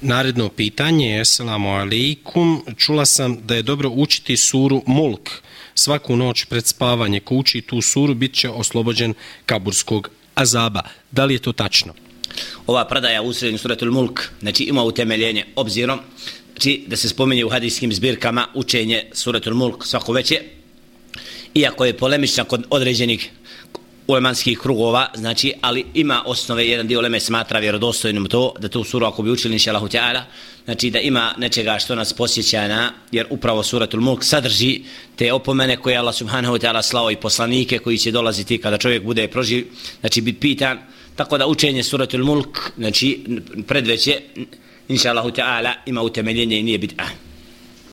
Naredno pitanje je, assalamu alaikum, čula sam da je dobro učiti suru Mulk. Svaku noć pred spavanje, ko uči tu suru, bit će oslobođen kaburskog azaba. Da li je to tačno? Ova predaja u srednju suratul Mulk, znači ima utemeljenje obzirom, znači da se spominje u hadijskim zbirkama učenje suratul Mulk svako veće, iako je polemična kod određenih ulemanskih krugova, znači, ali ima osnove, jedan dio uleme smatra vjerodostojnim to, da tu suru ako bi učili inša Allahu Teala, znači da ima nečega što nas posjeća na, jer upravo suratul Mulk sadrži te opomene koje Allah subhanahu wa ta'ala slao i poslanike koji će dolaziti kada čovjek bude proživ, znači biti pitan, tako da učenje suratul Mulk, znači predveće, inša Allahu Teala ima utemeljenje i nije bit'an.